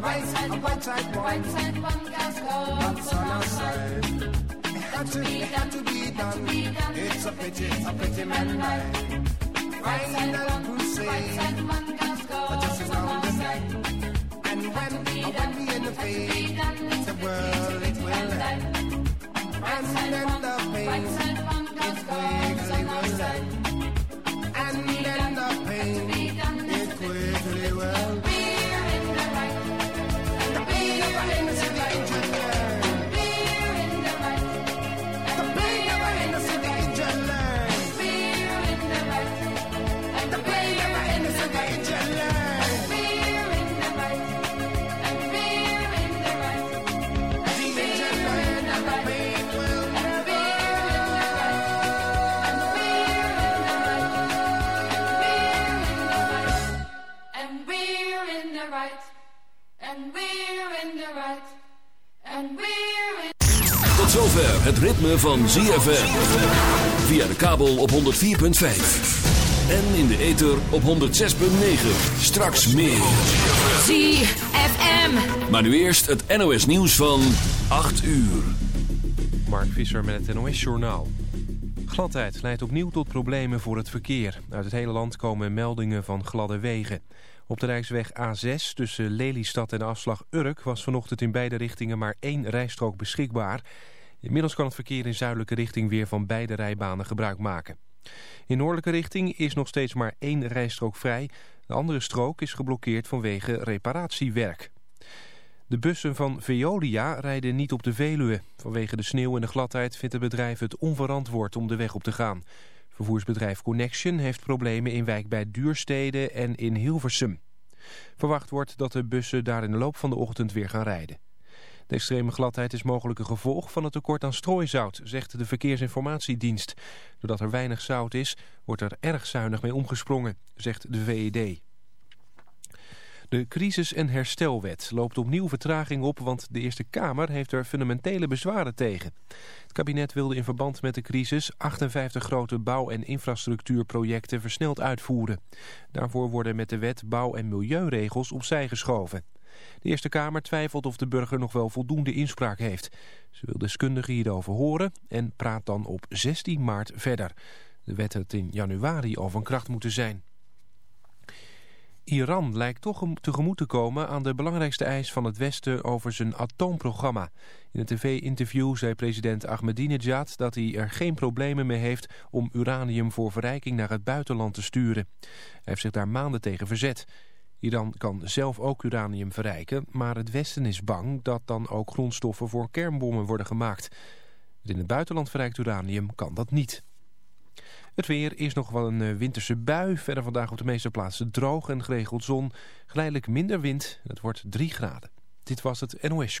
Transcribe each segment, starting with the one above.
white side, white side one. White side one gas go on our side. Had to be, had to be done. It's a pity, a pity man life. Final crusade. White side one gas go on our side. And when, we in the fade, the world it will end. And then the pain, it quickly will end. Het ritme van ZFM. Via de kabel op 104.5. En in de ether op 106.9. Straks meer. ZFM. Maar nu eerst het NOS nieuws van 8 uur. Mark Visser met het NOS-journaal. Gladheid leidt opnieuw tot problemen voor het verkeer. Uit het hele land komen meldingen van gladde wegen. Op de Rijksweg A6 tussen Lelystad en de afslag Urk... was vanochtend in beide richtingen maar één rijstrook beschikbaar. Inmiddels kan het verkeer in zuidelijke richting weer van beide rijbanen gebruik maken. In noordelijke richting is nog steeds maar één rijstrook vrij. De andere strook is geblokkeerd vanwege reparatiewerk. De bussen van Veolia rijden niet op de Veluwe. Vanwege de sneeuw en de gladheid vindt het bedrijf het onverantwoord om de weg op te gaan. Vervoersbedrijf Connection heeft problemen in wijk bij Duurstede en in Hilversum. Verwacht wordt dat de bussen daar in de loop van de ochtend weer gaan rijden. De extreme gladheid is mogelijk een gevolg van het tekort aan strooizout, zegt de Verkeersinformatiedienst. Doordat er weinig zout is, wordt er erg zuinig mee omgesprongen, zegt de VED. De crisis- en herstelwet loopt opnieuw vertraging op, want de Eerste Kamer heeft er fundamentele bezwaren tegen. Het kabinet wilde in verband met de crisis 58 grote bouw- en infrastructuurprojecten versneld uitvoeren. Daarvoor worden met de wet bouw- en milieuregels opzij geschoven. De Eerste Kamer twijfelt of de burger nog wel voldoende inspraak heeft. Ze wil deskundigen hierover horen en praat dan op 16 maart verder. De wet had in januari al van kracht moeten zijn. Iran lijkt toch tegemoet te komen aan de belangrijkste eis van het Westen over zijn atoomprogramma. In een tv-interview zei president Ahmadinejad dat hij er geen problemen mee heeft om uranium voor verrijking naar het buitenland te sturen. Hij heeft zich daar maanden tegen verzet. Iran kan zelf ook uranium verrijken, maar het Westen is bang dat dan ook grondstoffen voor kernbommen worden gemaakt. In het buitenland verrijkt uranium kan dat niet. Het weer is nog wel een eh, winterse bui. Verder vandaag op de meeste plaatsen droog en geregeld zon. Geleidelijk minder wind. Het wordt 3 graden. Dit was het NOS.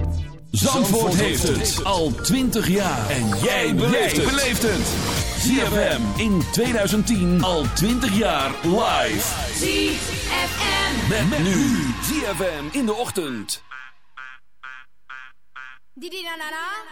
Zandvoort heeft het al 20 jaar. En jij beleeft het. ZFM in 2010 al 20 jaar live. ZFM. Met, nu. ZFM in de ochtend. Didi na na na.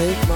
take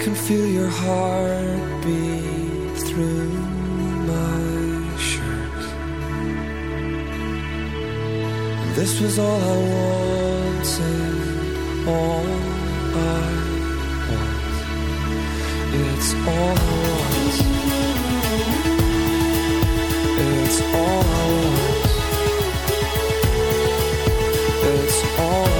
can feel your heartbeat through my shirt. And this was all I wanted, all I want. It's all I want. It's all I want. It's all I want.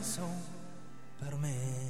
canção para o me.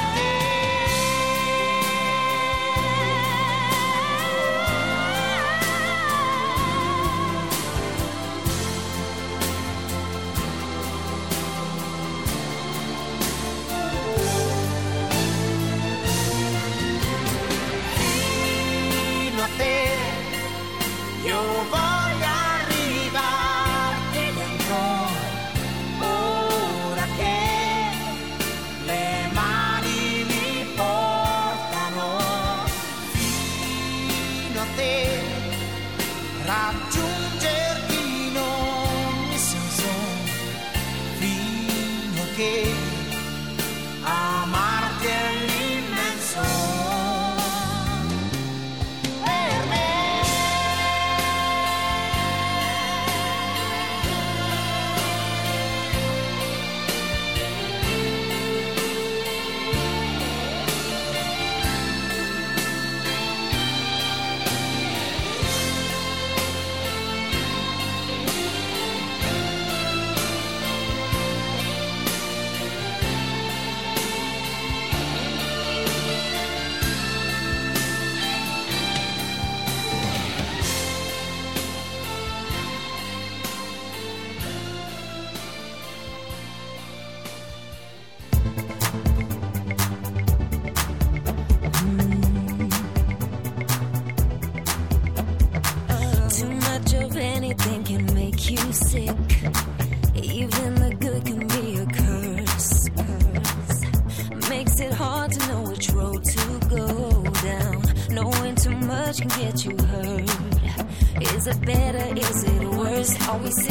always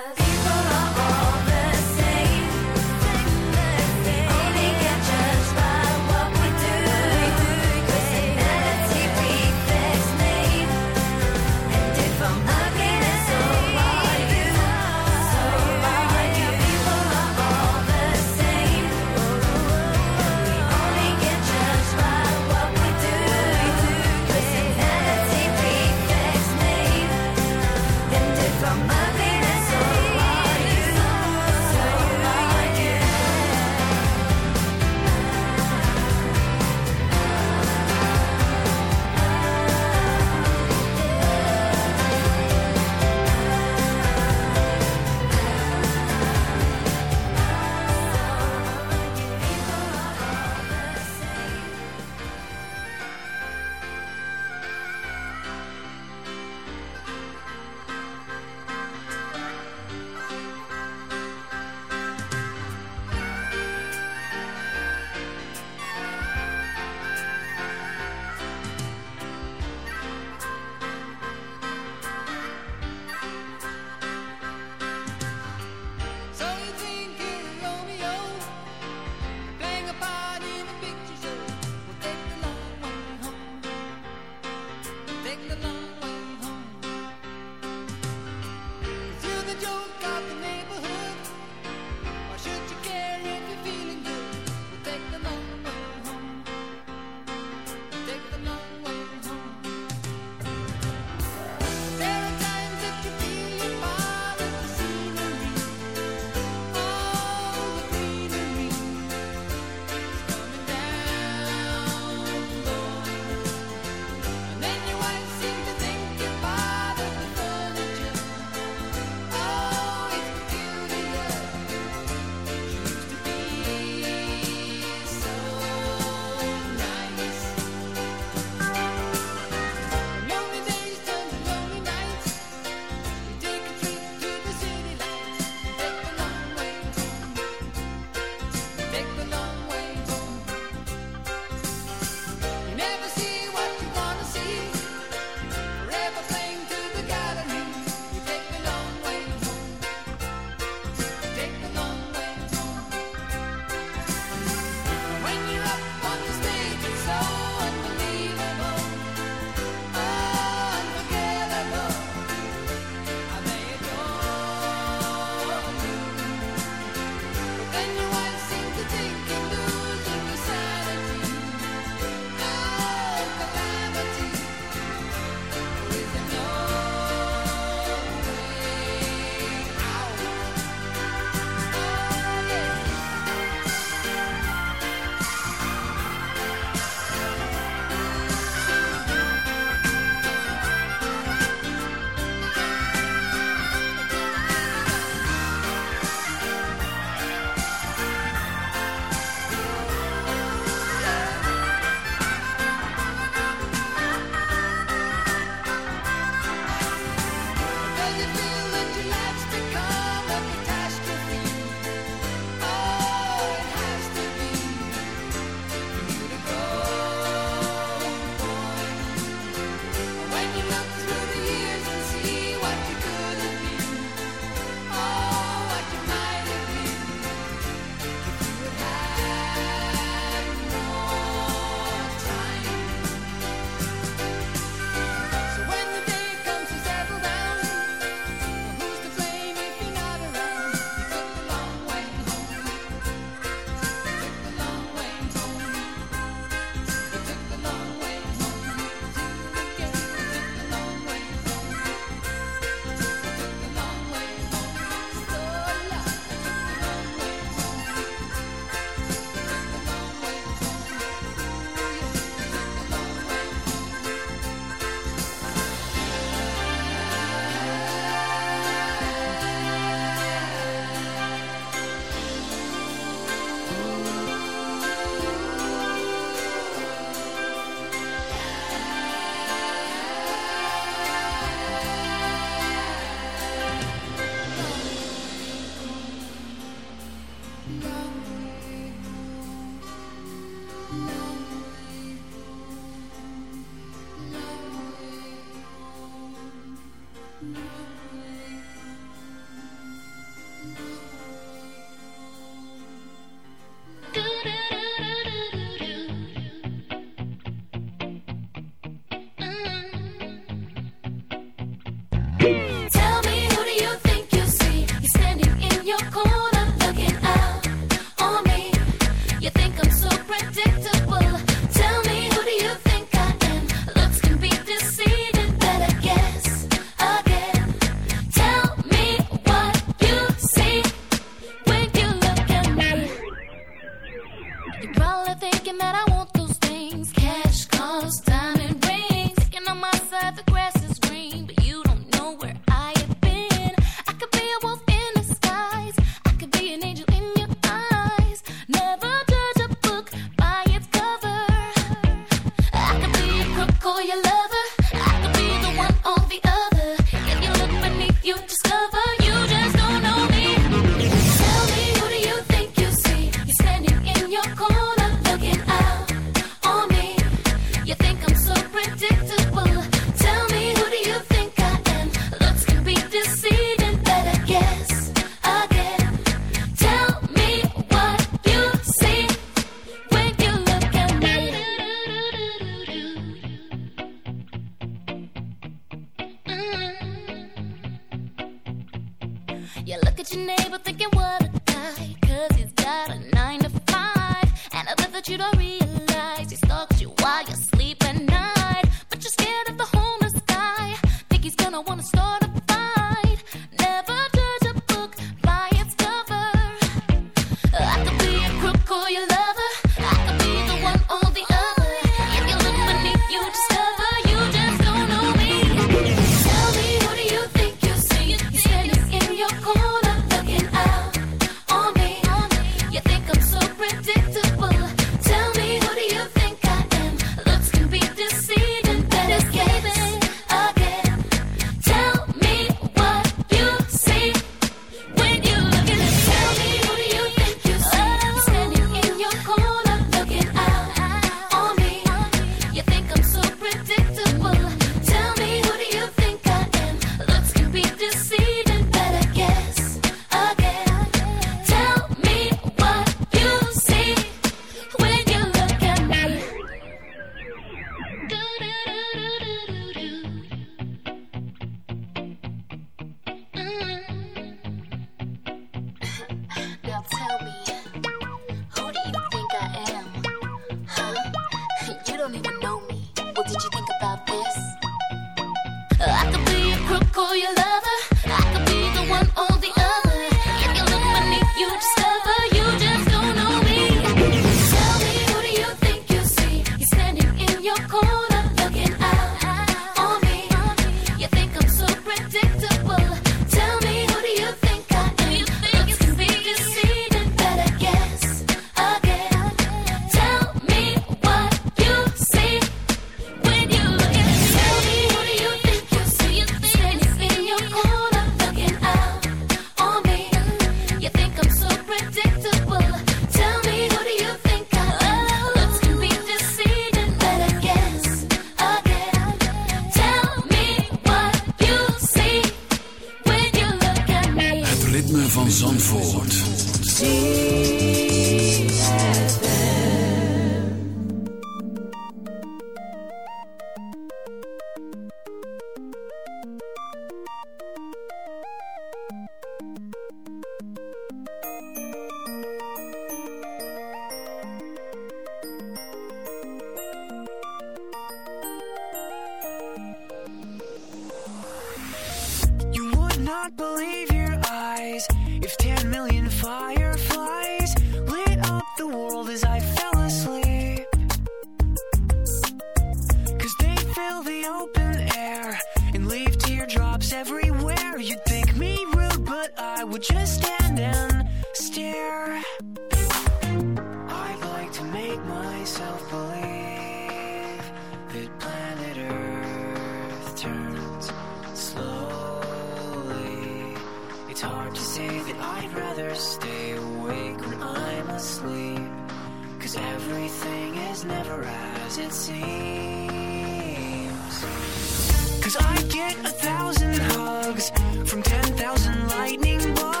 Cause I get a thousand hugs from ten thousand lightning bugs.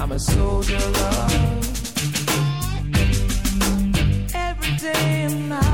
I'm a soldier, love. Every day and night.